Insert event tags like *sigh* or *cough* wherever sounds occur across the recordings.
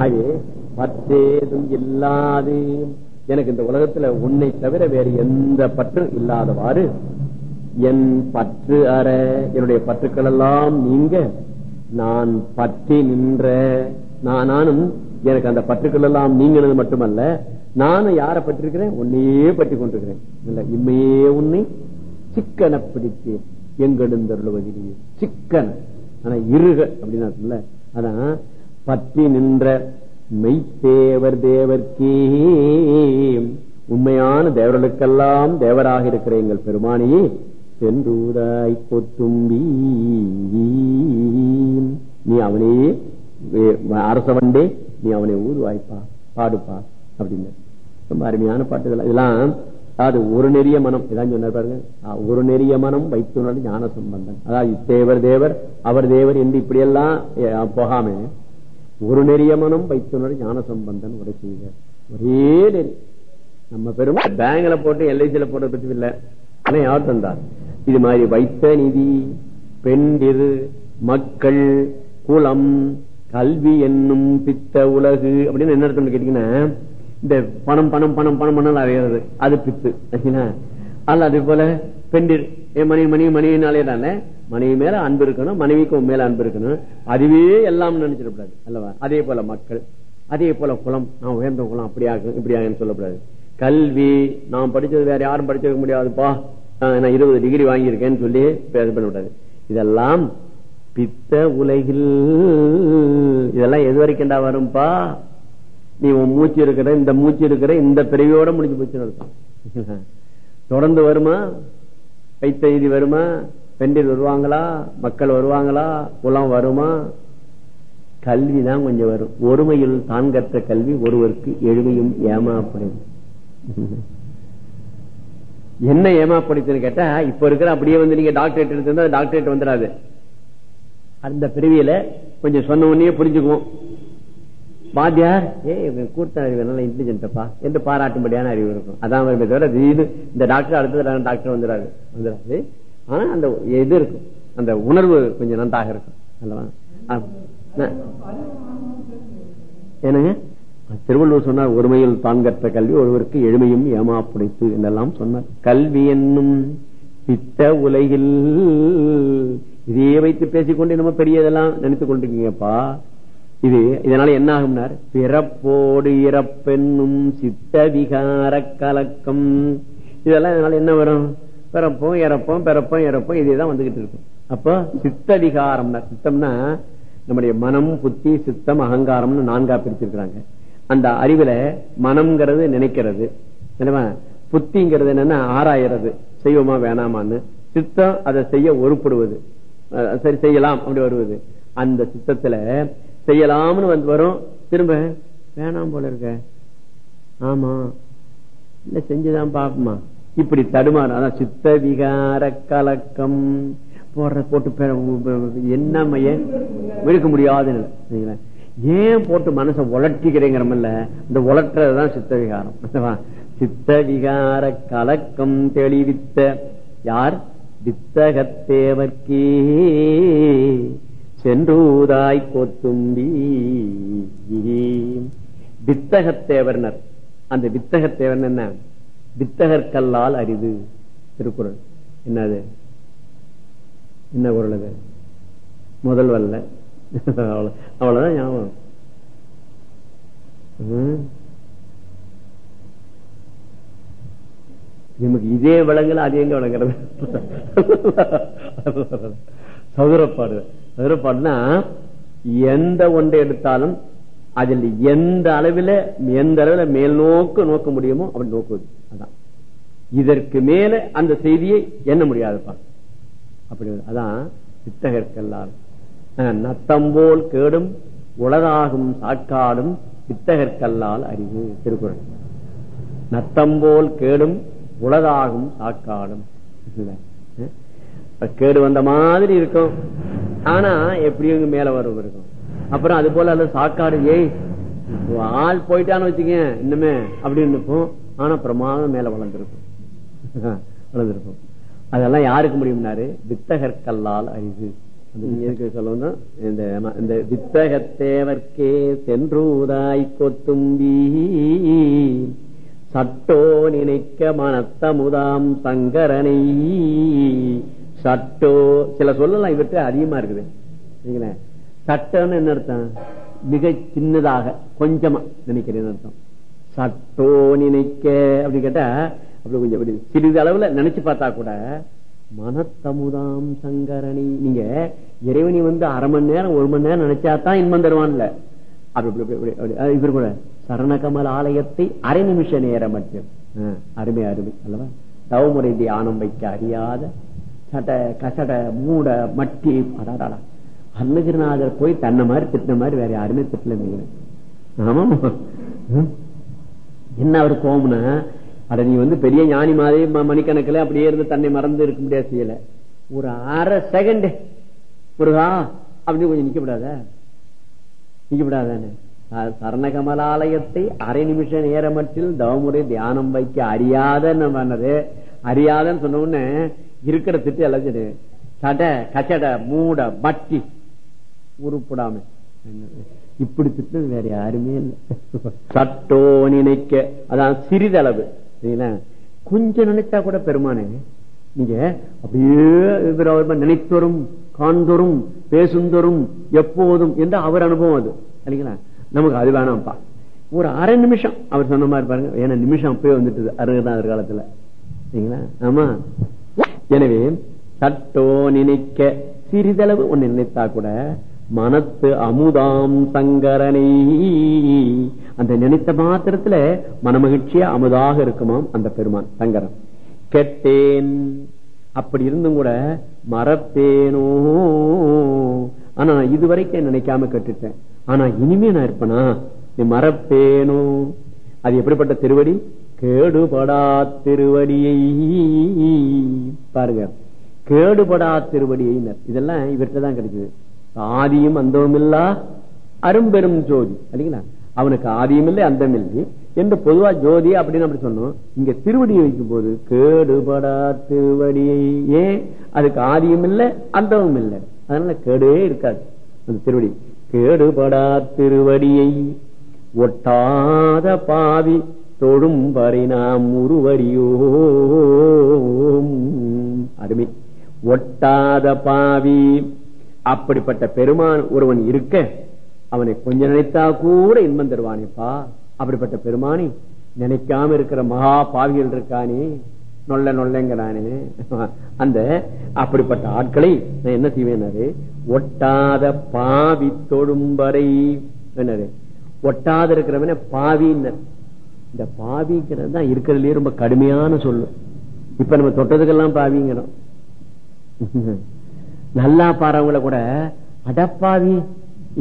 ஆகவே பற்றேதும் இல்லாது. எனக்கு இந்த உலகத்துல உன்னை தவிர வேறு எந்த பற்றும் இல்லாதவாறு என் பற்று அற என்னுடைய பற்றுக்கள் எல்லாம் நீங்க நான் பற்றி நின்ற நானும் எனக்கு அந்த பற்றுக்கள் எல்லாம் நீங்கினது மட்டுமல்ல நானும் யாரை பற்றிருக்கிறேன்? உன்னையே பற்றி கொண்டிருக்கிறேன். இல்ல இம்மையே உன்னை சிக்கனை பிடித்து எங்கெடுந்தருளுவதிலேயே சிக்கன். ஆனா இருக அப்படின்னு அதான் பற்றி நின்ற மெய்த்தேவர் தேவர்க்கே. உண்மையான தேவர்களுக்கெல்லாம் தேவராக இருக்கிற எங்கள் பெருமானியே சென்றூராய் கொத்தும்பி. நீ அவனையே அரச வண்டே நீ அவனை ஊதுவாய்ப்பா பாடுப்பா அப்படின்னு ரொம்ப அருமையான பாட்டுகள். இதெல்லாம் அதாவது ஒரு நெறிய மனம். இதான் சொன்னார் பாருங்க. ஒரு நெறிய மனம் வைத்துணர் ஞான சம்பந்தம் அதாவது தேவர் தேவர் அவர் தேவர் என்று இப்படியெல்லாம் போகாம ஒரு நெறிய மனம் வைத்துணர் ஞான சம்பந்தன் உரை செய்க ஒரே நெறி. நம்ம பெரும் பேங்க்ல போட்டு எல்ஐசியில போட்டு பற்றி இல்லை. ஆனா யார் தந்தார்? இது மாதிரி வைத்த நிதி பெண்டிரு மக்கள் குலம் கல்வி என்னும் பித்த உலகு அப்படின்னு என்ன அர்த்தம் கேட்டீங்கன்னா இந்த பணம் பணம் பணம் பணம் பணம் அறையிறது அது பித்து. அல்ல அதே போல பெண்டிர். மணி மணி மணினாலே மனைவி மேல அன்பு இருக்கணும் மனைவிக்கு மேல அன்பு இருக்கணும். அதுவே எல்லாம் நினைச்சிடக்கூடாது அல்லவா? அதே போல மக்கள் அதே போல குலம் நான் உயர்ந்த குலம் அப்படியாகும் இப்படியாகும் சொல்லக்கூடாது. கல்வி நான் படிச்சது வேற யாரும் படிச்சிருக்க முடியாதுப்பா. நான் இருபது டிகிரி வாங்கியிருக்கேன்னு சொல்லி பேச பண்ணக்கூடாது இதெல்லாம் பித்த உலகில் இதெல்லாம் எது வரைக்கும்டா வரும்பா? நீ உன் மூச்சு இருக்கிற இந்த மூச்சு இருக்கிற இந்த பிறவியோட முடிஞ்சு போச்சுன்னு அர்த்தம். *laughs* தொடர்ந்து வருமா? வைத்த வருமா? பெண்டில் வருவாங்களா? மக்கள் வருவாங்களா? குலம் வருமா? கல்விதான் கொஞ்சம் வரும். ஒருமையில் தான் கற்ற கல்வி ஒருவருக்கு எளிமையும் ஏமாப்படும். என்ன ஏமாப்படுத்துன்னு கேட்டா இப்ப இருக்கிற அப்படியே வந்து நீங்க டாக்டரேட் எடுத்திருந்தா டாக்டரேட் வந்துடாது. அந்த பிரிவியில கொஞ்சம் சொன்ன உடனே புரிஞ்சுக்குவோம். வாத்தியார் ஏ கூட்ட அறிவு நல்ல இன்டெலிஜென்டப்பா என்று பாராட்டும்படியான அறிவு இருக்கும். அதான் வருமே தவிர இது இந்த டாக்டர் அடுத்தது டாக்டர் வந்துடாது வந்துடாது ஆனா அந்த இது இருக்கும். அந்த உணர்வு கொஞ்சம் நன்றாக இருக்கும். அல்லவா? என்னங்க? திருவள்ளுவர் சொன்னார் ஒருமையில் தான் கற்ற கல்வி ஒருவருக்கு எளிமையும் ஏமா புடைத்து என்றெல்லாம் சொன்னார். கல்வி என்னும் பித்த உலகில் இதையே வைத்து பேசிக்கொண்டு நம்ம பெரியதெல்லாம் நினைத்துக் கொண்டிருக்கீங்கப்பா. இது இதனால என்ன ஆகும்னார் பிறப்போடு இறப்பென்னும் சித்த விகார கலக்கம். இதெல்லாம் இதனால என்ன வரும்? பிறப்போம் இறப்போம் பிறப்போம் இறப்போம் இதேதான் வந்துகிட்டு இருக்கும். அப்போ சித்த விகாரம்னா சித்தம்னா நம்முடைய மனம் புத்தி சித்தம் அகங்காரம்னு நான்கா பிரிச்சிருக்கிறாங்க. அந்த அறிவுல மனம்ங்கிறது நினைக்கிறது. புத்திங்கிறது என்னன்னா ஆராயறது. செய்வோமா வேணாமான்னு. சித்தம் அதை செய்ய ஒருப்படுவது. சரி செய்யலாம் அப்படி வருவது. அந்த சித்தத்துல செய்யலாம்னு வந்து வரும். திரும்ப வேணாம் போல இருக்க. ஆமா. இல்ல செஞ்சுதான் பாப்போமா இப்படி தடுமாறு. அதான் சித்த விகார கலக்கம். போடுற போட்டு என்ன மைய? விழுக்க முடியாது ஏன் போட்டு மனசை உலட்டிக்கிறேங்கிறமல்ல இந்த உலட்டுறதுதான் சித்த விகாரம். சித்த விகார கலக்கம் தெளிவித்த யார்? வித்தகத்தேவர்க்கே சென்றூதாய் கொத்தும்பி. வித்தகத்தேவர்னர். அந்த வித்தகத்தேவர் என்ன? வித்தகற்கல்லால் அரிது. திருக்குறள். என்னது? என்ன குரல் அது? முதல் வல்ல. அவ்வளவுதான் ஞாபகம். நமக்கு இதே விலங்குல அது எங்க விளங்குறது? சதுரப்பாடு. சதுரப்பாடுனா எந்த ஒன்றை எடுத்தாலும் அதில் எந்த அளவில் எந்த அளவில் மேல் நோக்க நோக்க முடியுமோ அப்படி நோக்குவது. அதான். இதற்கு மேல அந்த செய்தியை எண்ண முடியாதுப்பா. அப்படி அதான் வித்தகற்கெல்லாம் நத்தம்போல் கேடும் உலகாகும் சாட்காடும் வித்தகற்கல்லால் அறிவு. திருக்குறள். நத்தம்போல் கேடும் உலகாகும் சாட்காடும் கேடு வந்த மாதிரி இருக்கும். ஆனா எப்படியும் மேல வரும் இருக்கும் அப்புறம் அது போல அந்த சாக்காடு ஏய் ஆள் போயிட்டான்னு வச்சுக்க இன்னுமே அப்படின்னு இருக்கும் ஆனா பிரமாதம் மேல வளர்ந்துருக்கும் *laughs* வளர்ந்துருக்கும் அதெல்லாம் யாருக்கு முடியும்னாரு? வித்தகற்கல்லால் அறிவு சொல்லணும் இந்த இந்த வித்தகத்தேவர்க்கே சென்றூதாய் கொத்தும்பி. சட்டோ நினைக்க மனத்தமுதாம் சங்கரனை. சட்டோ சில சொல்லலாம் இவர்கிட்ட அதிகமா இருக்குது. சட்டம்னு என்ன அர்த்தம்? மிக சின்னதாக கொஞ்சமா நினைக்கிறேன் அர்த்தம். சட்டோ நினைக்க அப்படி கேட்டா அப்படி கொஞ்சம் சிறிது அளவுல நினைச்சு பார்த்தா கூட மனத்தமுதாம் சங்கரணி. நீங்க இறைவனி வந்து அரை மணி நேரம் ஒரு மணி நேரம் நினைச்சா தான் இன்பம் தருவான்ல. அப்படி இவர் கூட சரணகமல் ஆலயத்தை அரை நிமிஷ நேரம் மட்டும். அருமை அருமை. அல்லவா? தவமுறை தியானம் வைக்க அறியாத சட கசட மூட மட்டி அடாடா அன்னகிரிநாதர் போய் தன்னை மாதிரி திட்டின மாதிரி வேற யாருமே திட்டல ஆமா என்ன அவர் கோவம்னா அட நீ வந்து பெரிய ஞானி மாதிரி மணிக்கணக்கில் அப்படியே இருந்து தன்னை மறந்து இருக்க முடியாது செய்யல. ஒரு அரை செகண்ட் முருகா அப்படின்னு கொஞ்சம் நிக்க விடாத. நிக்க விடாதானே சரணகமலாலயத்தை அரை நிமிஷ நேரமட்டில் தவமுறை தியானம் வைக்க அறியாத பண்ணது அறியாதன்னு சொன்ன உடனே இருக்கிற திட்டு எல்லாத்தையும் சட கச்சட மூட மட்டி. உருப்படாம. இப்படி திட்டது வேற யாருமே இல்லை. சட்டோ நினைக்க. அதான் சிறிதளவு. சரிங்களா? கொஞ்சம் நினைச்சா கூட பெருமானே நீங்க அப்படியே இவர் நினைத்தோறும் காண்தோறும் பேசுந்தோறும் எப்போதும் என்று அவர் அனுபவம் அது. சரிங்களா? நமக்கு அது வேணாம்ப்பா. ஒரு அரை நிமிஷம் அவர் சொன்ன மாதிரி பாருங்க ஏன்னா நிமிஷம் அப்பயே வந்துட்டு அருகதான் காலத்துல. சரிங்களா? ஆமா. எனவே சட்டோ நினைக்க சிறிதளவு ஒன்னு நினைத்தா கூட மனத்து அமுதாம் சங்கரனை. அந்த நினைத்த மாத்திரத்துல மனமகிழ்ச்சியா அமுதாக இருக்குமாம் அந்த பெருமான் சங்கரன். கெட்டேன். அப்படி இருந்தும் கூட மறப்பேனோ. ஆனா நான் இதுவரைக்கும் நினைக்காம கட்டுட்டேன். ஆனா இனிமே நான் இருப்பேனா? நீ மறப்பேனோ. அது எப்படிப்பட்ட திருவடி? கேடுபடா திருவடியை பாருங்க. கேடுபடா திருவடியினர் இதெல்லாம் இவர்கிட்ட தான் கிடைக்குது. ஆதியும் அந்தமும் இல்லா அரும்பெரும் ஜோதி. இல்லைங்களா? அவனுக்கு ஆதியும் இல்லை அந்தம் இல்லை என்று பொதுவா ஜோதி அப்படின்னு அப்படி சொன்னோம். இங்க திருவடியை வைக்கும் போது கேடுபடா திருவடியை ஏன்? அதுக்கு ஆதியும் இல்லை அந்தமும் இல்லை அதனால கேடே இருக்காது. அந்த திருவடி. கேடுபடா திருவடியை ஒட்டாத பாவி தொழும் வரை நாம் உருவடியோ அருமை. ஒட்டாத பாவி. அப்படிப்பட்ட பெருமான் ஒருவன் இருக்க அவனை கொஞ்சம் நினைத்தா கூட இன்பம் தருவானேப்பா. அப்படிப்பட்ட பெருமானி நினைக்காம இருக்கிற மகா பாவிகள் இருக்கானே. நொல்ல நொல்லங்கிறானே அந்த அப்படிப்பட்ட ஆட்களை நான் என்ன செய்வேனாரு ஒட்டாத பாவி தொழும்பறை என்னது? ஒட்டாத இருக்கிறவன பாவின்னர். இந்த பாவிங்கிறது தான் இருக்கிறதுலயே ரொம்ப கடுமையான சொல்லு. இப்ப நம்ம தொட்டதுக்கெல்லாம் பாவிங்கிறோம். நல்லா பாடுறவங்கள கூட அடப்பாவி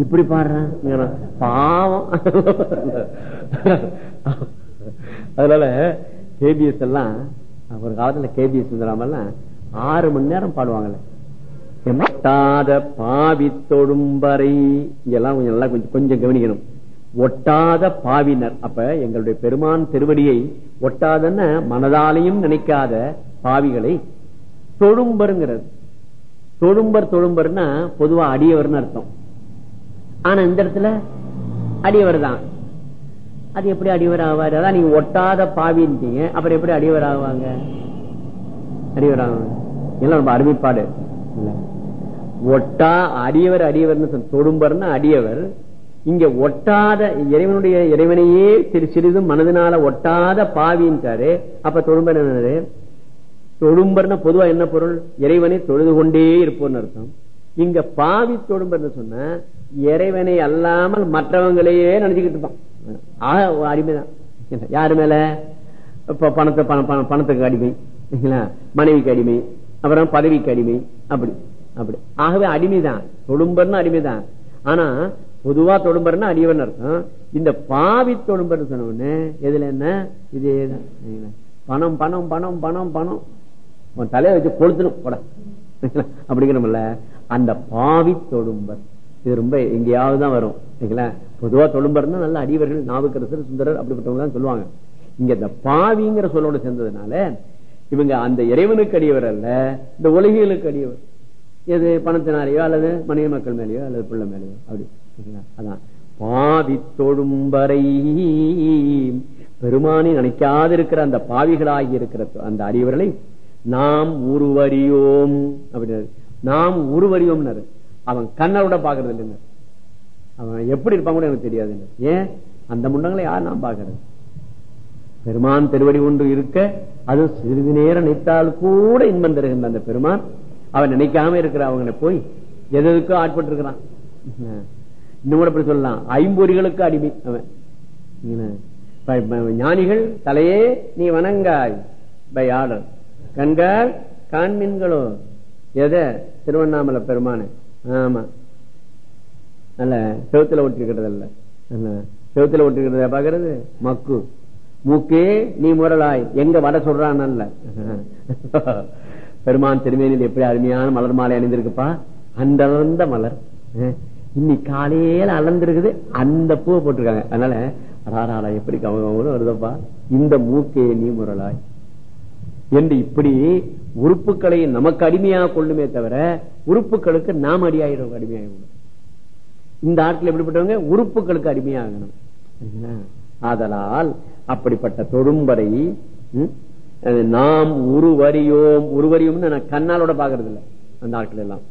இப்படி பாடுறான் பாவம். அதனால கேபிஎஸ் எல்லாம் ஒரு காலத்துல கேபிஎஸ் சுந்தராமெல்லாம் ஆறு மணி நேரம் பாடுவாங்கல்ல. எட்டாத பாவி தொடும்பறை இங்கெல்லாம் கொஞ்சம் நல்லா கொஞ்சம் கொஞ்சம் கவனிக்கணும். ஒட்டாத பாவினர். அப்ப எங்களுடைய பெருமான் திருவடியை ஒட்டாதன்னு மனதாலையும் நினைக்காத பாவிகளை தொழும்பருங்கிறது. தொழும்பர் தொழும்பர்னா பொதுவா அடியவர்னு அர்த்தம். ஆனா இந்த இடத்துல அடியவர் தான். அது எப்படி அடியவர் ஆவாரு? அதான் நீங்க ஒட்டாத பாவின்றீங்க அப்புறம் எப்படி அடியவர் ஆவாங்க? அடியவர் ஆவாங்க. எல்லாம் ரொம்ப அருமைப்பாடு. ஒட்டா அடியவர் அடியவர்னு சொன்ன தொடும்பர்னா அடியவர். இங்க ஒட்டாத இறைவனுடைய இறைவனையே சிறு சிறிதும் மனதினால ஒட்டாத பாவின்றாரு அப்ப தொழும்பர் என்னது? தொழும்பர்னா பொதுவா என்ன பொருள்? இறைவனை தொழுது கொண்டே இருப்போம்னு அர்த்தம். இங்க பாவி தொழும்பர்னு சொன்ன இறைவனை அல்லாமல் மற்றவங்களையே நினைச்சுக்கிட்டு இருப்பான். ஆக அடிமைதான். யாரு மேல? இப்ப பணத்தை பண- பணத்துக்கு அடிமை. மனைவிக்கு அடிமை. அப்புறம் பதவிக்கு அடிமை. அப்படி அப்படி. ஆகவே அடிமைதான். தொழும்பர்னு அடிமைதான். ஆனா பொதுவா தொடும்பர்னா அடியவன் அர்த்தம். இந்த பாவி தொடும்பர்னு சொன்ன எதுல என்ன? இதேதான் பணம் பணம் பணம் பணம் பணம். உன் தலையை வச்சு கொளுத்தணும். போட. அப்படிங்கிறோம்ல அந்த பாவி தொடும்பர். இது ரொம்ப எங்கேயாவது தான் வரும். சரிங்களா? பொதுவா தொழும்பர்னா நல்ல அடிவர்கள் நாவுக்கரசர் சுந்தரர் அப்படிப்பட்டவங்க தான் சொல்லுவாங்க. இங்க இந்த பாவிங்கிற சொல்லோட சேர்ந்ததுனால இவங்க அந்த இறைவனுக்கு அடியவர் அல்ல இந்த உலகிகளுக்கு அடியவர். எது? பணத்தினாலேயோ அல்லது மனைவி மக்கள் மேலேயோ அல்லது பிள்ளை மேலேயோ. அப்படி. அதான். பாவி தொழும்பரை பெருமானி நினைக்காதிருக்கிற அந்த பாவிகளாகி இருக்கிற அந்த அறிவர்களை நாம் உருவறியோம். அப்படின்னாரு. நாம் உருவறியோம்னாரு. அவன் கண்ணரோட பாக்குறது இல்லைன்னு அவன் எப்படி இருப்பான் கூட எனக்கு தெரியாது. ஏன்? அந்த முண்டங்களை யார் நான் பாக்குறது பெருமான் திருவடி ஒன்று இருக்க அது சிறிது நேரம் நினைத்தால் கூட இன்பம் தருகின்ற அந்த பெருமான். அவன் நினைக்காம இருக்கிற அவங்களை போய் எதற்கும் ஆட்பட்டு இருக்கிறான் இன்னும் கூட இப்படி சொல்லலாம். ஐம்பொறிகளுக்கு அடிமை அவன். ஞானிகள் தலையே நீ வணங்காய் பை ஆர்டர் கண்கள் காண்மீன்களோ எத? திருவண்ணாமலை பெருமானு. ஆமா. அல்ல செவத்துல ஒட்டிருக்கிறது அல்ல செவத்துல ஒட்டிருக்கிறத பாக்குறது மக்கு. மூக்கே நீ முரலாய் எங்க வட சொல்றான் அல்ல *laughs* பெருமான் திருமேனியில் எப்படி அருமையான மலர் மாலை அணிந்திருக்குப்பா? அந்த மலர். இன்னைக்கு காலையில அளந்துருக்குது அந்த பூவை போட்டிருக்காங்க. அதனால அடாராடா எப்படி கவனம் வருதப்பா? இந்த மூக்கே நீ முரலாய் என்று இப்படி உறுப்புகளை நமக்கு அடிமையாக கொள்ளுமே தவிர உறுப்புகளுக்கு நாம் அடியாயிடும் அடிமையாகிடும் இந்த ஆட்கள் எப்படிப்பட்டவங்க? உறுப்புகளுக்கு அடிமையாகணும். ஆதலால் அப்படிப்பட்ட தொடும்பரை நாம் உருவறியோம் உருவறியோம்னு நான் கண்ணாலோட பாக்குறது இல்ல அந்த ஆட்கள் எல்லாம்.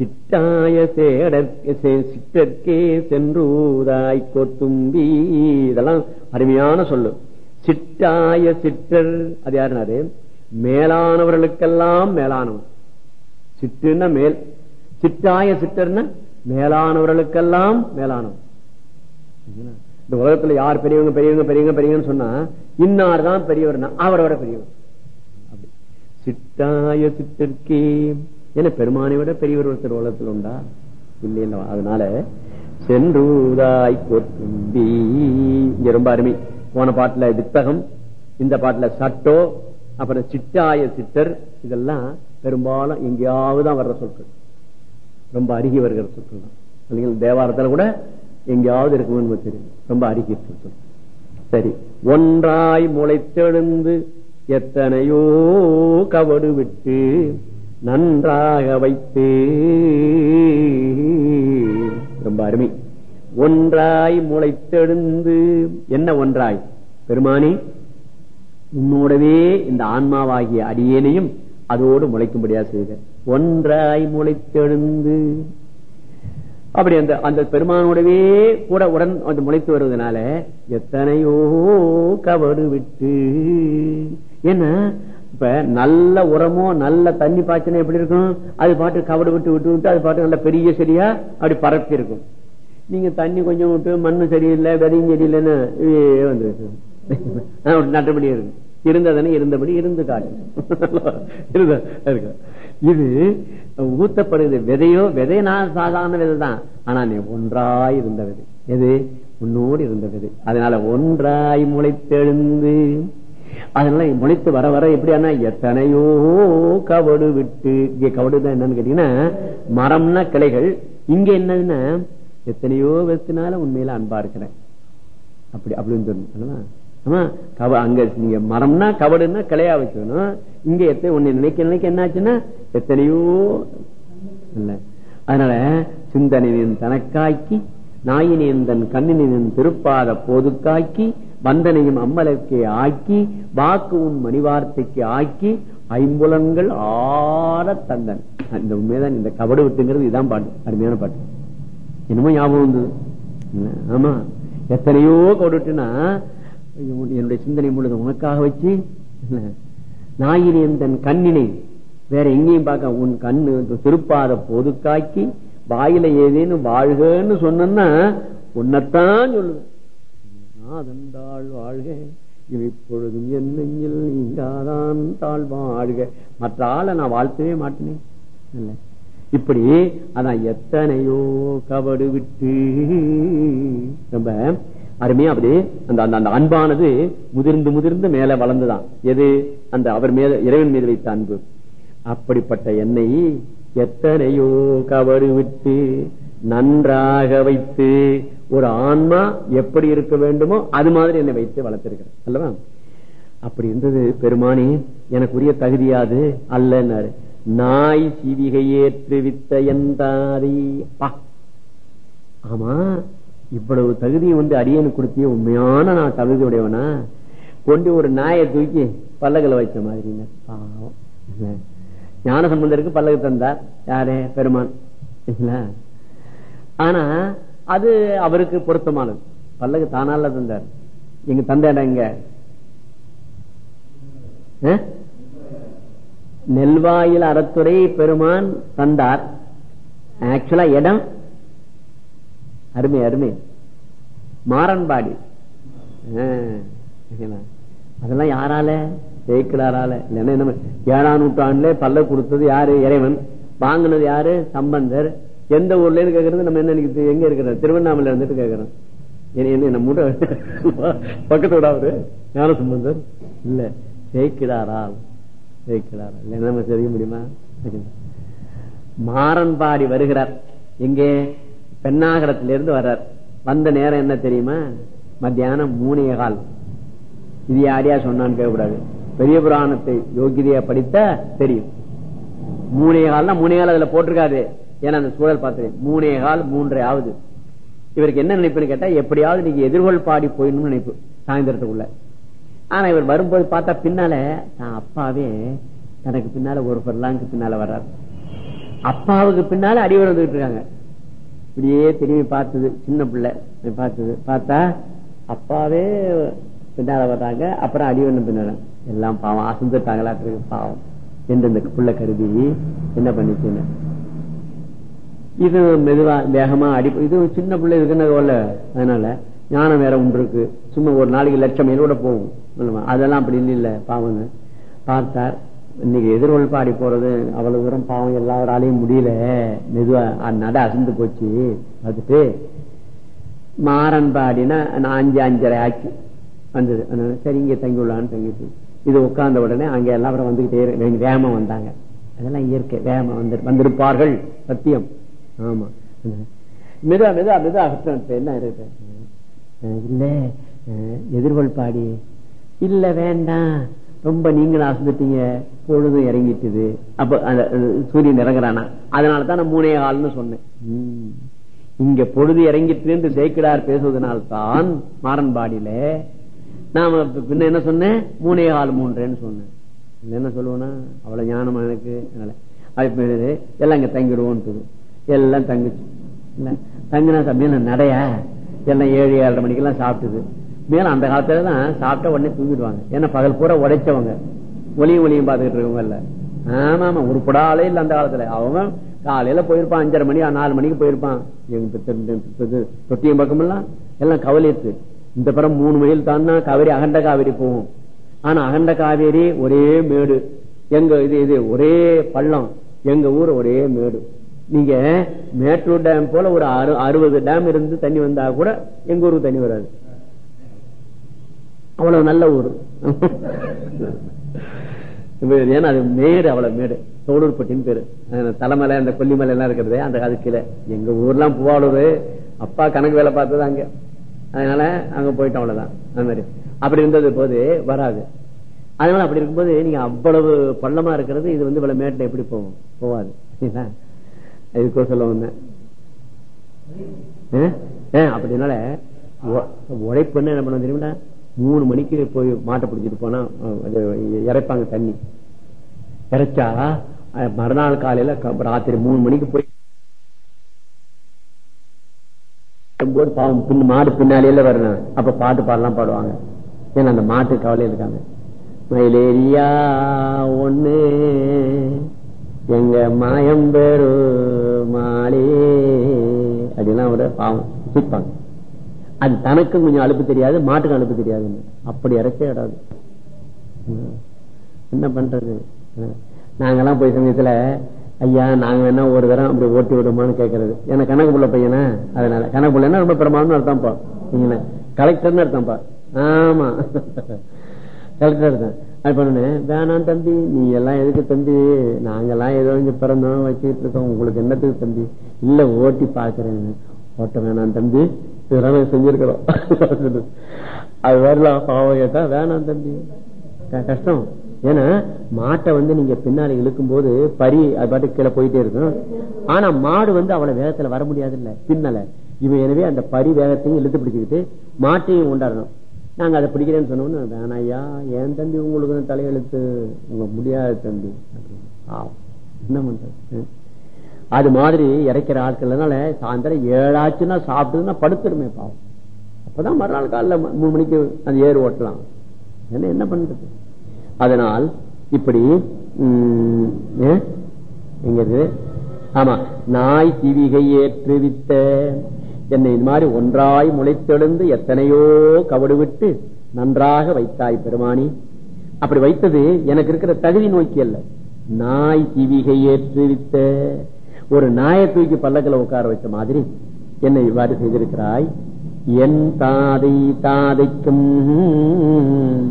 சிட்டாய சிற்றற்கே சென்றூதாய் கொத்தும்பி இதெல்லாம் அருமையான சொல்லு. சிட்டாய சிற்றர் அது யாருனாரு? மேலானவர்களுக்கெல்லாம் மேலானவர். சிற்றுன்னா மேல். சிட்டாய சிற்றர்னா மேலானவர்களுக்கெல்லாம் மேலானவர். இந்த உலகத்துல யார் பெரியவங்க பெரியவங்க பெரியவங்க பெரியவங்கன்னு சொன்னா இன்னார் தான் பெரியவர் அவரை பெரியவர். சிட்டாய சிற்றிற்கே ஏன்னா பெருமானை விட பெரியவர் ஒருத்தர் உலகத்தில் உண்டா? இல்லை இல்லை. அதனால சென்றுதாய் கொத்தும்பி. இங்க ரொம்ப அருமை. போன பாட்டுல வித்தகம் இந்த பாட்டுல சட்டோ அப்புறம் சிட்டாய சித்தர் இதெல்லாம் பெரும்பாலும் எங்கேயாவது தான் வர்ற சொற்கள். ரொம்ப அருகி வருகிற சொற்கள் தான். தேவாரத்தில் கூட எங்கேயாவது இருக்கும்னு தெரியும் ரொம்ப அருகி சொல். சரி. ஒன்றாய் முளைத்தெழுந்து எத்தனையோ கவடு விட்டு நன்றாக வைத்து. ரொம்ப அருமை. ஒன்றாய் முளைத்தெழுந்து என்ன ஒன்றாய்? பெருமானி உன்னோடவே இந்த ஆன்மாவாகிய அடியேனையும் அதோடு முளைக்கும்படியா செய்க. ஒன்றாய் முளைத்தெழுந்து. அப்படி அந்த அந்த பெருமானோடவே கூட உடன் அந்த முளைத்து வருவதனால எத்தனையோ கவடு விட்டு என்ன? இப்ப நல்ல உரமோ நல்ல தண்ணி பாய்ச்சினா எப்படி இருக்கும்? அது பாட்டு கவடு விட்டு விட்டு விட்டு அது பாட்டு நல்ல பெரிய செடியா அப்படி பரப்பி இருக்கும். நீங்க தண்ணி கொஞ்சம் விட்டு மண்ணு சரியில்லை விதையும் சரியில்லைன்னு வந்து நட்டபடி இருக்கும். இருந்ததுன்னு இருந்தபடி இருந்து காட்டு இது ஊத்தப்படுது. விதையோ விதை நான் சாதாரண விதை தான். ஆனா நீ ஒன்றாய் இருந்த விதை. எது? உன்னோடு இருந்த விதை. அதனால ஒன்றாய் முளைத்தெழுந்து அதனால முளைத்து வர வர எப்படியானா எத்தனையோ கவடு விட்டு இங்க கவடுதான் என்னன்னு கேட்டீங்கன்னா மரம்னா கிளைகள். இங்க என்னதுன்னா எத்தனையோ விதத்தினால உண்மையில அன்பா இருக்கிறேன். அப்படி அப்படின்னு சொல்லணும் ஆமா கவ அங்க நீங்க மரம்னா கவடுன்னா கிளையா வச்சுக்கணும். இங்க எத்தனை உன்னை நினைக்க நினைக்க என்னாச்சுன்னா எத்தனையோ இல்ல. அதனால சிந்தனையின் தனக்காக்கி நாயினியன் தன் கண்ணினின் திருப்பாத போதுக்காக்கி வந்தனையும் அம்மலர்க்கே ஆக்கி வாக்கு உன் மணிவார்த்தைக்கு ஆக்கி ஐம்புலன்கள் ஆட தந்தன். இந்த உண்மைதான் இந்த கபடு விட்டுங்கிறது இதுதான் பாட்டு அருமையான பாட்டு. என்னமோ ஞாபகம் வந்தது. ஆமா. எத்தனையோ கபடு விட்டுனா என்னுடைய சிந்தனை முழுது உனக்காக வச்சு நாயினி தன் கண்ணினை வேற எங்கேயும் பார்க்க உன் கண்ணு திருப்பாத பொதுக்காக்கி வாயில ஏதேன்னு வாழ்கன்னு சொன்னா உன்னைத்தான் சொல்லுது நாதந்தாள் வாழ்க. இப்பொழுதும் என் நெஞ்சில் நீங்காதான் தாழ் வாழ்க. மற்ற ஆளை நான் வாழ்த்தவே மாட்டேனே. இல்ல. இப்படி அதான் எத்தனையோ கபடு விட்டு ரொம்ப அருமையா அப்படி அந்த அந்த அன்பானது முதிர்ந்து முதிர்ந்து மேல வளர்ந்துதான். எது? அந்த அவர் மேல இறைவன் மீது வைத்த அன்பு. அப்படிப்பட்ட எண்ணெய் எத்தனையோ கவடு விட்டு நன்றாக வைத்து ஒரு ஆன்மா எப்படி இருக்க வேண்டுமோ அது மாதிரி என்னை வைத்து வளர்த்திருக்கிறேன் அல்லவா? அப்படி இருந்தது பெருமானி எனக்கு உரிய தகுதியாது அல்லன்னாரு. நாய் சிவிகையேற்று வித்த எந்தாரி ஆமா இவ்வளவு தகுதியை வந்து அடியனு கொடுத்திய உண்மையான நான் தகுதி உடையவனா? கொண்டு ஒரு நாயை தூக்கி பல்லகளை வைத்த மாதிரி பாவம். ஞான சம்பந்தருக்கு பல்லகு தந்தார். யாரே? பெருமான். ஆனா அது அவருக்கு பொருத்தமானது. பல்லகு தானால தந்தார். எங்க தந்த இடம் எங்க நெல்வாயில் அறத்துறை பெருமான் தந்தார். ஆக்சுவலா இடம்? அருமை அருமை. மாறன்பாடி அதெல்லாம் யாரால? ஜெயிக்கிறாரால. இல்லைன்னா என்ன ஏழாம் நூற்றாண்டுல பல்ல கொடுத்தது யாரு? இறைவன். வாங்கினது யாரு? சம்பந்தர். எந்த ஊர்ல இருந்து கேக்குறது? நம்ம என்ன நினைக்கிறது? எங்க இருக்கிறோம் திருவண்ணாமலை இருந்துட்டு கேக்குறோம். என்ன என்ன மூட பக்கத்தோட அவரு? ஞான சம்பந்தர்? இல்ல. ஜெயிக்கிறாரா? ஜெயிக்கிறாரா? இல்ல நம்ம தெரிய முடியுமா? மாறன்பாடி வருகிறார். எங்கே பெண்ணாகரத்திலிருந்து வர்றார். வந்த நேரம் என்ன தெரியுமா? மத்தியானம் மூணே கால். இது யாரையா சொன்னான்னு கேட்கக்கூடாது. பெரிய புராணத்தை யோகிதையா படித்தா தெரியும். மூணே கால்னா மூணே கால் அதுல போட்டிருக்காது. ஏன்னா அந்த சூழல் பார்த்தேன் மூணே கால் மூன்றே ஆகுது இவருக்கு என்ன நினைப்புன்னு கேட்டா எப்படியாவது நீங்க எதிர்கொள் பாடி போயிடணும்னு நினைப்பு சாயந்தரத்துக்குள்ள. ஆனா இவர் வரும்போது பார்த்தா பின்னால தான் அப்பாவே தனக்கு பின்னால ஒரு பர்லாங்க்கு பின்னால வர்றாரு. அப்பாவுக்கு பின்னால அடி வந்துகிட்டு இருக்காங்க. இப்படியே திரும்பி பார்த்தது சின்ன பிள்ளை பார்த்தது. பார்த்தா அப்பாவே பின்னால வர்றாங்க. அப்புறம் அடிவண்ணம் பின்னால எல்லாம் பாவம் அசந்துட்டாங்களா பாவம். என்று இந்த பிள்ளை கருதி என்ன பண்ணிச்சுன்னு இது மெதுவா வேகமா அடி இது சின்ன பிள்ளை இருக்குன்னு போல அதனால ஞானம் வேற ஒன்று இருக்கு. சும்மா ஒரு நாளைக்கு லட்சம் கூட போகும். அதெல்லாம் அப்படி இல்லை பாவங்க. பார்த்தார் இன்னைக்கு எதிர்கொள் பாடி போறது அவ்வளவு தூரம் பாவம் எல்லாராலையும் முடியல. மெதுவா அந்த நட அசந்து போச்சு. பார்த்துட்டு மாறன் பாடினா நான் அஞ்சு அஞ்சரை ஆச்சு வந்தது. அதனால சரி இங்க தங்கி உள்ளான்னு தங்கிட்டு. இது உட்கார்ந்த உடனே அங்க எல்லாரும் வந்துகிட்டே வேகமா வந்தாங்க. அதெல்லாம் இயற்கை வேகமா வந்து வந்திருப்பார்கள் சத்தியம். ஆமா. மெதுவா மெதுவா மெதுவா அகற்றம் என்ன இருக்கு? இல்ல. அஹ் எதிர்கொள் பாடி. இல்ல வேண்டாம். ரொம்ப நீங்களும் அசந்துட்டீங்க. பொழுதும் இறங்கிட்டுது. அப்ப அந்த சூரியன் இறங்குறானா? அதனாலதான் நான் மூணே ஆள்னு சொன்னேன். இங்க பொழுது இறங்கிட்டு என்று ஜெயிக்கிறார் பேசுவதனால்தான் மாறன்பாடியில நாம பின்ன என்ன சொன்னேன்? மூணே ஆள் மூன்றேன்னு சொன்னேன். என்ன சொல்லுவேன்னா அவ்வளவு ஞானம் எனக்கு. அதனால அது எல்லாம் இங்க தங்கிடுவோம் எல்லாம் தங்குச்சு. தங்குனா தம்பி சமயம் நடையா? எல்லாம் ஏழு ஏழரை மணிக்கெல்லாம் சாப்பிட்டுது. மேல அந்த காலத்துல தான் சாப்பிட்டா உடனே தூங்கிடுவாங்க. ஏன்னா பகல் பூரா உடைச்சவங்க. ஒளியும் ஒளியும் பார்த்துக்கிட்டு இருக்கவங்க இல்ல ஆமா. ஆமா உருப்படாலே இல்ல அந்த காலத்துல. அவங்க காலையில போயிருப்பான் அஞ்சரை மணி நாலு மணிக்கு போயிருப்பான். எங்க தொட்டியம் பக்கம் எல்லாம் எல்லாம் கவலையத்து இந்த பிறம் மூணு மணியில் தான்னா காவேரி அகண்ட காவேரி போகும். ஆனா அகண்ட காவேரி ஒரே மேடு. எங்க இது இது ஒரே பள்ளம். எங்க ஊர் ஒரே மேடு. நீங்க மேட்டூர் டேம் போல ஒரு அறு அறுபது டேம் இருந்து தண்ணி வந்தா கூட எங்க ஊருக்கு தண்ணி வராது. அவ்வளவு நல்ல ஊர். ஏன்னா அது மேடு அவ்வளவு மேடு. தோடூர்பட்டின்னு பேரு. தலைமலை அந்த கொல்லிமலை எல்லாம் இருக்கிறது அந்த அது கீழே. எங்க ஊர்லாம் புவாளூர் அப்பா கணக்கு வேலை பார்த்தது அங்க. அதனால அங்க போயிட்டோம் அவ்வளவுதான். அந்த மாதிரி. அப்படி இருந்தது போது வராது. அதனால அப்படி இருக்கும்போது நீங்க அவ்வளவு பள்ளமா இருக்கிறது இது வந்து இவ்வளவு மேட்டில் எப்படி போகும் போவாது. சரிங்களா? இதுக்கோ சொல்ல வந்தேன். உ- உழைப்புன்னு என்ன பண்ண தெரியுமா மூணு மணிக்கு போய் மாட்டை பிடிச்சிட்டு போனா இறைப்பாங்க தண்ணி. இறைச்சா மறுநாள் காலையில ராத்திரி மூணு மணிக்கு போய் போது பாவம் பின் மாடு பின்னாலேயே வரணும் அப்ப பாட்டு பாடலாம் பாடுவாங்க. ஏன்னா அந்த மாட்டு கவலை இருக்காங்க. மயிலேரியா ஒண்ணு. எங்க மாயம்பெரு மாலே அப்படின்னா அவரை பாவம் சிப்பாங்க அது தனக்கும் கொஞ்சம் அழுப்பு தெரியாது மாட்டுக்கும் அழுப்பு தெரியாதுன்னு. அப்படி இறச்சே இடாது. என்ன பண்றது? நாங்கெல்லாம் போய் சமயத்துல ஐயா நாங்க வேணா ஒரு தரம் அப்படி ஓட்டி விடுமான்னு கேட்கறது ஏன்னா கணக்கு புள்ள பையனா? அதனால கணக்கு புள்ளன்னா ரொம்ப பிரமாதம்னு அர்த்தம்ப்பா நீங்க கலெக்டர்னு அர்த்தம்ப்பா ஆமா. கலெக்டர் தான். அது பண்ணு வேணாம் தம்பி நீ எல்லாம் எதுக்கு தம்பி? நாங்கெல்லாம் ஏதோ இங்க பிறந்தோம் வச்சுக்கிட்டு இருக்கோம். உங்களுக்கு என்னத்துக்கு தம்பி? இல்ல ஓட்டி பாக்குறேன் ஓட்ட வேணாம் தம்பி இதெல்லாம் செஞ்சிருக்கிறோம். *laughs* அது வரலாம் பாவம் கேட்டா வேணாம் தம்பி. க- கஷ்டம். ஏன்னா மாட்டை வந்து நீங்க பின்னாடி இழுக்கும் போது பரி அது பாட்டு கீழே போயிட்டே இருக்கும். ஆனா மாடு வந்து அவ்வளவு வேகத்துல வர முடியாது இல்ல பின்னல. இவன் எனவே அந்த பரி வேகத்தையும் இழுத்து பிடிச்சுக்கிட்டு மாட்டையும் கொண்டாடணும். நாங்க அதை பிடிக்கிறேன்னு சொன்னோம்னு வேணா ஐயா என் தம்பி உங்களுக்கு தலையெழுத்து. உங்க முடியாது தம்பி. என்ன பண்றது? அது மாதிரி இறைக்கிற ஆட்கள்னால சாயந்தரம் ஏழாச்சுன்னா சாப்பிட்டுன்னா படுத்துருமே பாவம். அப்பதான் மறுநாள் காலைல மூணு மணிக்கு அந்த ஏறு ஓட்டலாம். என்ன என்ன பண்றது? அதனால் இப்படி உம், எங்க இருக்கு ஆமா. நாய் திவிகை ஏற்றுவித்த என்னை இது மாதிரி ஒன்றாய் முளைத்தெழுந்து எத்தனையோ கவடு விட்டு நன்றாக வைத்தாய் பெருமானி. அப்படி வைத்தது எனக்கு இருக்கிற தகுதி நோக்கி அல்ல. நாய் திவிகை ஏற்றுவித்த ஒரு நாயை தூக்கி பல்லக்கில் உட்கார வச்ச மாதிரி என்னை இவ்வாறு செய்திருக்கிறாய். என் தாதை தாதைக்கும்.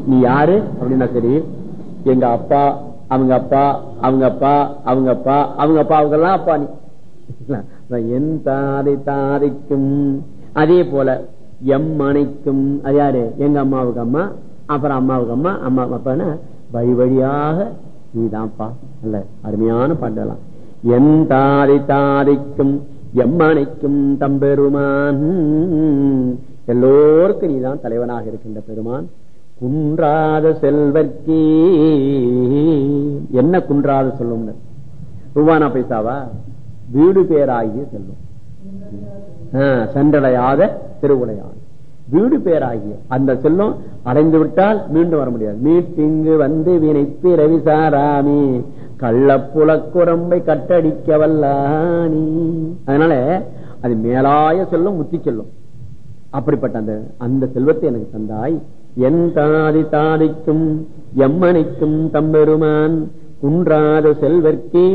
நீ யாரு? அப்படின்னா சரி எங்க அப்பா அவங்க அப்பா அவங்க அப்பா அவங்க அப்பா அவங்க அப்பா அவங்க எல்லாம் அப்பா நீ. என் தாதை தாதிக்கும். அதே போல எம் அணைக்கும் அது யாரு? எங்க அம்மாவுக்கு அம்மா அப்புறம் அம்மாவுக்கு அம்மா அம்மா அப்பான்னா வழி வழியாக நீதான்ப்பா. அல்ல அருமையான பாட்டெல்லாம். என் தாதை தாதைக்கும் எம்மனைக்கும் தம்பெருமான் எல்லோருக்கும் நீதான் தலைவனாக இருக்கின்ற பெருமான். குன்றாத செல்வர்க்கே. என்ன குன்றாத சொல்லும் ரூபானா பைசாவா? வீடு பேராகிய செல்வம். சென்றடையாத திருவுடையான். வீடு பேராகிய அந்த செல்வம் அடைந்து விட்டால் மீண்டும் வர முடியாது. மீட்டிங்கு வந்து வினைத்து ரவிசாராமி சாராமி கள்ளப்புலக்குரம்பை கட்டடிக்க வல்லானி அதனால அது மேலாய செல்லும் முத்தி செல்லும் அப்படிப்பட்ட அந்த அந்த செல்வத்தை எனக்கு தந்தாய். என் தாதி தாதிக்கும் எம்மனைக்கும் தம்பெருமான் குன்றாத செல்வர்க்கே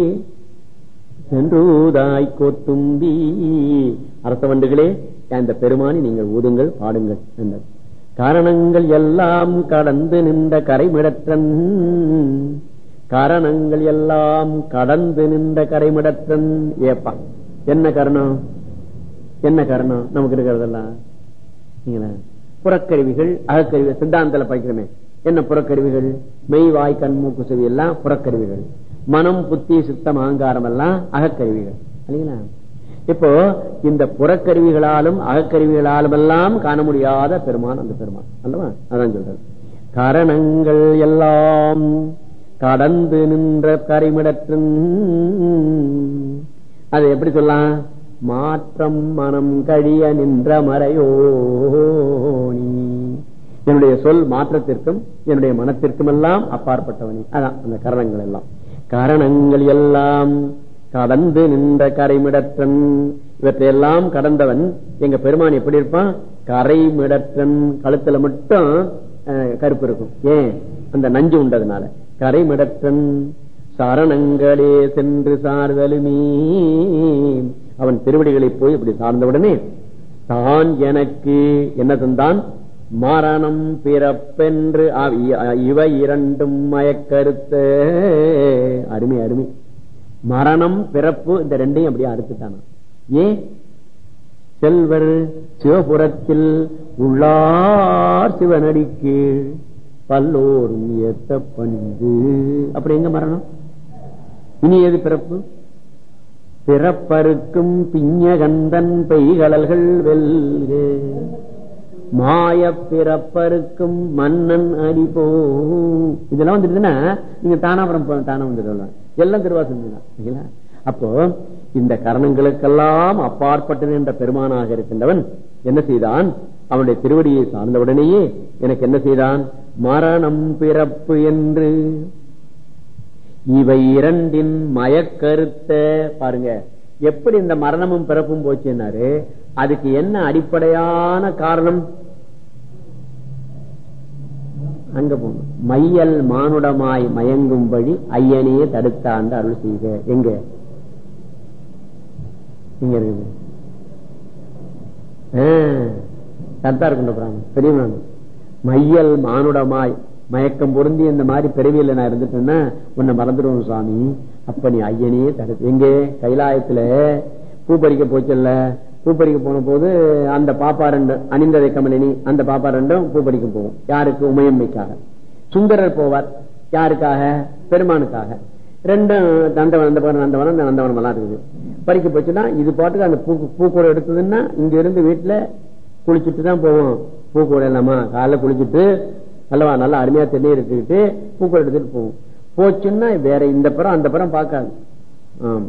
சென்றூதாய் கொத்தும்பி. அரச வண்டுகளே அந்த பெருமானி நீங்கள் ஊதுங்கள் பாடுங்கள் என்ற காரணங்கள் எல்லாம் கடந்து நின்ற கரைமிடத்தன் காரணங்கள் எல்லாம் கடந்து நின்ற கரைமிடத்தன் ஏப்பா என்ன காரணம்? என்ன காரணம்? நமக்கு இருக்கிறதெல்லாம். புறக்கருவிகள் அகக்கருவி சித்தாந்தல படிக்கிறோமே. என்ன புறக்கருவிகள்? மெய் வாய் கண் மூக்கு செவி எல்லாம் புறக்கருவிகள். மனம் புத்தி சித்தம் அகங்காரம் எல்லாம் அகக்கருவிகள். இல்லைங்களா? இப்போ இந்த புறக்கருவிகளாலும் அகக்கருவிகளாலும் எல்லாம் காண முடியாத பெருமான் அந்த பெருமான். அல்லவா? அதான் சொல்றது. கரணங்கள் எல்லாம் கடந்து நின்ற கரைமிடற்றின் அது எப்படி சொல்லலாம்? மாற்றம் மனம் கழிய நின்ற மறையோனி. என்னுடைய சொல் மாற்றத்திற்கும் என்னுடைய மனத்திற்கும் எல்லாம் அப்பாற்பட்டவனி. அதான் அந்த கரணங்கள் எல்லாம். காரணங்கள் எல்லாம் கடந்து நின்ற கரைமிடற்றன். இவற்றையெல்லாம் கடந்தவன் எங்க பெருமான் எப்படி இருப்பான்? கரைமிடற்றன். கழுத்துல மட்டும் அஹ், கருப்பு இருக்கும். ஏன்? அந்த நஞ்சு உண்டதுனால. கரைமிடற்றன். சரணங்களே சென்று சார்தலுமே. அவன் திருவடிகளை போய் இப்படி சார்ந்தவுடனே தான் எனக்கு என்ன தந்தான்? மரணம் பிறப்பென்று அவ்- இவை இரண்டும் மயக்கருத்த. அருமை அருமை. மரணம் பிறப்பு இந்த ரெண்டையும் அப்படியே அறுத்துட்டானா ஏன்? செல்வர் சிவபுரத்தில் உள்ளார் சிவனடி கீழ். பல்லோரும் ஏத்த பணிந்து. அப்படி எங்க மரணம்? இனி எது பிறப்பு? பிறப்பருக்கும் பிஞ்சகந்தன் பெய்கடல்கள் வெல்க மாய பிறப்பருக்கும் மன்னன் அடிபோ இதெல்லாம் வந்துடுதுன்னா நீங்க தானாபுரம் தானா வந்துடலாம் எல்லாம் திருவாசம் தான் அப்போ இந்த கரணங்களுக்கெல்லாம் அப்பாற்பட்டு நின்ற பெருமானாக இருக்கின்றவன் என்ன செய்தான்? அவனுடைய திருவடியை சார்ந்தவுடனேயே எனக்கு என்ன செய்தான்? மரணம் பிறப்பு என்று. இவை இரண்டின் மயக்கருத்த பாருங்க எப்படி இந்த மரணமும் பிறப்பும் போச்சுன்னாரு? அதுக்கு என்ன அடிப்படையான காரணம்? அங்க போகணும் மையல் மானுடமாய் மயங்கும்படி ஐயனையே தடுத்தாண்டு அருள் செய்க. எங்க? இங்க இருக்குது. கரெக்டா இருக்கின்ற பெரிய மையல் மானுடமாய் மயக்கம் பொருந்தி இந்த மாதிரி பிறவியில நான் இருந்துட்டேன்னா உன்னை மறந்துடுவோம் சுவாமி. அப்ப நீ ஐயனையே தடுத்து எங்கே? கைலாயத்துல? பூ பறிக்க போச்சல்ல? பூ போன போது அந்த பாப்பா ரெண்டு அணிந்ததை கமலினி அந்த பாப்பா ரெண்டும் பூ போவோம் யாருக்கு? உமையம்மைக்காக. சுந்தரர் போவார். யாருக்காக? பெருமானுக்காக. ரெண்டும் நந்தவனம் அந்த நந்தவனம் இந்த நந்தவனம் எல்லாம் இருக்குது. பறிக்க போச்சுன்னா இது பாட்டுக்கு அந்த பூ பூக்கூடை எடுத்ததுன்னா இங்க இருந்து வீட்டுல குளிச்சுட்டு தான் போவோம். பூக்கூடை இல்லாமா காலைல குளிச்சுட்டு நல்லவா நல்லா அருமையா தண்ணீர் எடுத்துக்கிட்டு பூக்கூடை எடுத்துட்டு போவோம். போச்சுன்னா வேற இந்த படம் அந்த படம் பார்க்காது. ஆமா.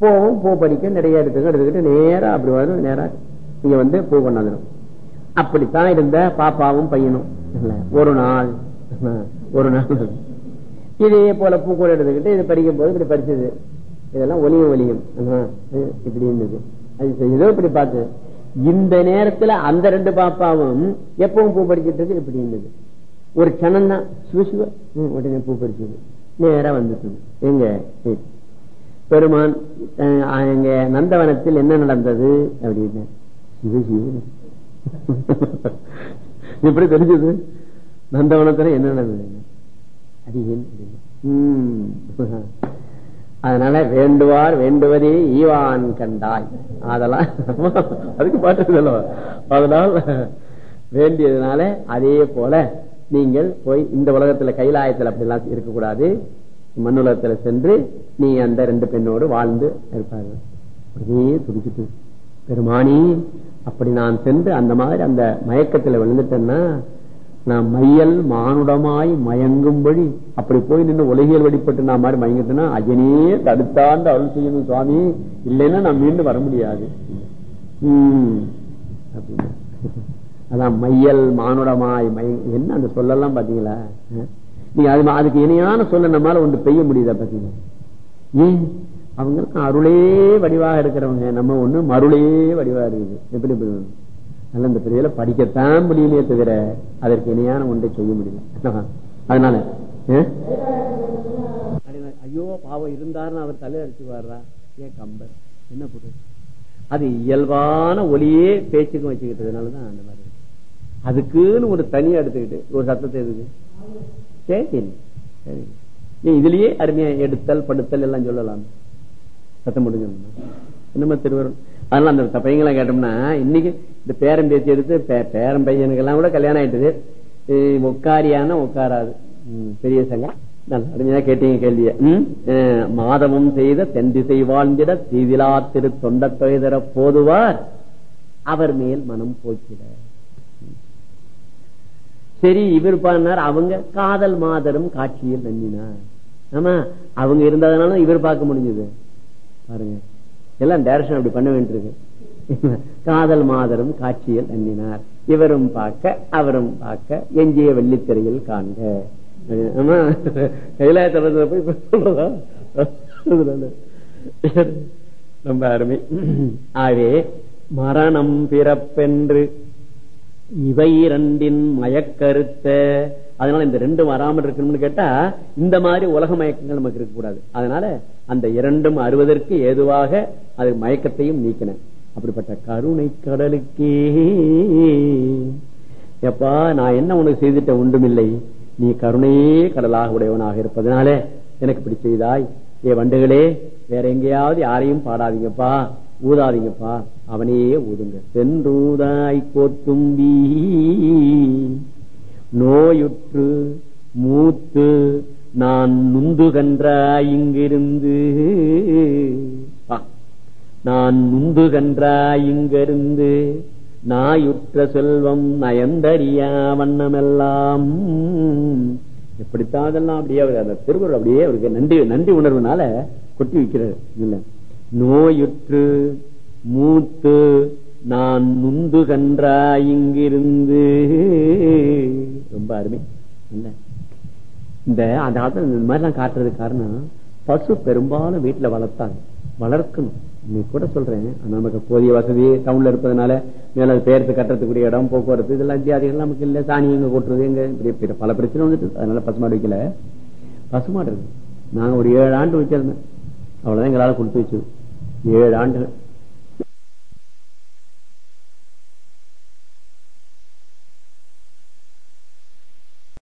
போவோம் பூ படிக்க நிறைய எடுத்துக்க எடுத்துக்கிட்டு நேரா அப்படி வரும் நேரா இங்க வந்து பூ கொண்டாந்துடும் அப்படித்தான் இருந்த பாப்பாவும் பையனும். ஒரு நாள் ஒரு நாள். இதே போல பூக்கூட எடுத்துக்கிட்டு இது படிக்கும் போது இப்படி படிச்சது இதெல்லாம் ஒலியும் ஒலியும். இப்படி இருந்தது. அது ஏதோ இப்படி பார்த்து. இந்த நேரத்துல அந்த ரெண்டு பாப்பாவும் எப்பவும் பூ படிச்சுட்டு இருக்கு இப்படி இருந்தது. ஒரு கணம் தான் சுவ. உடனே பூ படிச்சது நேரா வந்துட்டு எங்க? சரி. பெருமான் அஹ், எங்க நந்தவனத்தில் என்ன நடந்தது? அப்படின்னு. எப்படி தெரிஞ்சது? நந்தவனத்துல என்ன நடந்தது? அடியேன் அதனால வேண்டுவார் வேண்டுவதே ஈவான் கண்டாய். அதெல்லாம் அதுக்கு பாட்டு அதனால் வேண்டியதுனால அதே போல நீங்கள் போய் இந்த உலகத்துல கைலாயத்தில் அப்படி எல்லாம் இருக்கக்கூடாது. மண்ணுலகத்துல சென்று நீ அந்த ரெண்டு பெண்ணோடு வாழ்ந்து இருப்பாங்க அப்படியே துடிச்சிட்டு பெருமானி அப்படி நான் சென்று அந்த மாதிரி அந்த மயக்கத்துல விழுந்துட்டேன்னா நான் மையல் மானுடமாய் மயங்கும்படி அப்படி போய் நின்று உலகியல் வழிபட்டு நான் மாதிரி மயங்கிட்டேன்னா அஜனே தடுத்தாண்டு அருள் செய்யணும் சுவாமி. இல்லைன்னா நான் மீண்டும் வர முடியாது. உம் அதான் மையல் மானுடமாய் மயங்க என்ன அந்த சொல்லலாம் பாத்தீங்களா அஹ்? அது அதுக்கு இணையான சொல்ல நம்மளால ஒன்று பெய்ய முடியுதா பாத்தீங்களா ஏன்? அவங்களுக்கு அருளே வடிவாக இருக்கிறவங்க. நம்ம ஒண்ணு மருளே வடிவா இருக்குது. எப்படி எப்படி வேணும்? அதனால இந்த பிரிவுல படிக்கத்தான் முடியலையே தவிர அதற்கு இணையான ஒன்றை செய்ய முடியல. அதனால ஐயோ பாவம் இருந்தாருன்னு அவர் தலை அடிச்சு வர்றா. ஏன் கம்பர். என்ன போட்டு அது இயல்பான ஒலியே பேச்சுக்கும் வச்சுக்கிட்டதுனாலதான் அந்த மாதிரி அதுக்குன்னு ஒரு தனியா எடுத்துக்கிட்டு ஒரு சத்தத்தை எதுக்கு? சரி. நீ இதுலயே அருமையா எடுத்தல் படுத்தல் எல்லாம் சொல்லலாம். சத்தம் முடிஞ்ச என்னமா திருவரும் அதனால அந்த பையங்களாம் கேட்டோம்னா இன்னைக்கு இந்த பேரன் பேச்சு எடுத்து பேரன் பையனுக்கு எல்லாம் கூட கல்யாணம் ஆயிட்டது. அஹ் உட்காரியானா உட்காராது பெரிய சங்கம். அருமையா கேட்டீங்க கேள்விய. ம்? அஹ் மாதவம் செய்த தென்திசை வாழ்ந்திட தீதிலா திரு தொண்ட தொகைதர போதுவார். அவர் மேல் மனம் போக்கிட. சரி இவர் பண்ணார் அவங்க காதல் மாதரும் காட்சியில் நன்னினார் ஆமா அவங்க இருந்ததுனால இவர் பார்க்க முடிஞ்சது. பாருங்க எல்லாம் டைரக்ஷன் அப்படி பண்ண வேண்டியிருக்கு. காதல் மாதரும் காட்சியில் நன்னினார் இவரும் பார்க்க அவரும் பார்க்க எஞ்சிய வெள்ளித்திரையில் காண்க. ஆமா கைலாயத்துல போய் சொல்றதா? ரொம்ப அருமை. ஆகவே மரணம் பிறப்பென்று இவை இரண்டின் மயக்கருத்த. அதனால இந்த ரெண்டும் வராமல் இருக்கணும்னு கேட்டா இந்த மாதிரி உலக மயக்கங்கள் நமக்கு இருக்கக்கூடாது அதனால அந்த இரண்டும் அறுவதற்கு ஏதுவாக அது மயக்கத்தையும் நீக்கின. அப்படிப்பட்ட கருணை கடலுக்கே. எப்பா நான் என்ன உனக்கு செய்துட்ட ஒன்றுமில்லை. நீ கருணையே கடலாக உடையவனாக இருப்பதனால எனக்கு இப்படி செய்தாய். ஏ வண்டுகளே வேற எங்கேயாவது யாரையும் பாடாதீங்கப்பா. ஊதாதீங்கப்பா. அவனையே ஊதுங்க. சென்றூதாய் கோத்தும்பி. நோயுற்று மூத்து நான் நுந்துகன்றாய் இங்கிருந்து. பா. நான் நுந்துகன்றாய் இங்கிருந்து. நாயுற்ற செல்வம் நயந்தறியா வண்ணமெல்லாம். எப்படித்தான் அதெல்லாம் அப்படியே அவர் அந்த திருக்குறள் அப்படியே அவருக்கு நன்றி நன்றி உணர்வுனால கொட்டி வைக்கிறார் இல்ல. நோயுற்று மூத்து நான் நுந்து கன்றாய் இங்கிருந்து ரொம்ப அருமை. இல்ல இந்த அந்த காலத்துல இந்த மாதிரிலாம் காட்டுறதுக்கு காரணம் பசு பெரும்பாலும் வீட்டுல வளர்த்தாங்க வளர்க்கணும். இன்னைக்கு கூட சொல்றேன். நமக்கு போதிய வசதி டவுன்ல இருப்பதனால மேல அது பெயர்த்து கட்டுறதுக்குரிய இடம் போக்குவரத்து இதெல்லாம் தியாதிகள் நமக்கு இல்லை. சாணி எங்க கொட்டுறது எங்க? பல பிரச்சனை வந்துட்டு அதனால பசுமாடு வைக்கல. பசுமாடு இருக்கு. நாங்க ஒரு ஏழு ஆண்டு வச்சிருந்தேன் அவ்வளவுதான் எங்களால கொடுத்து வச்சது. ஏழு ஆண்டுகள்.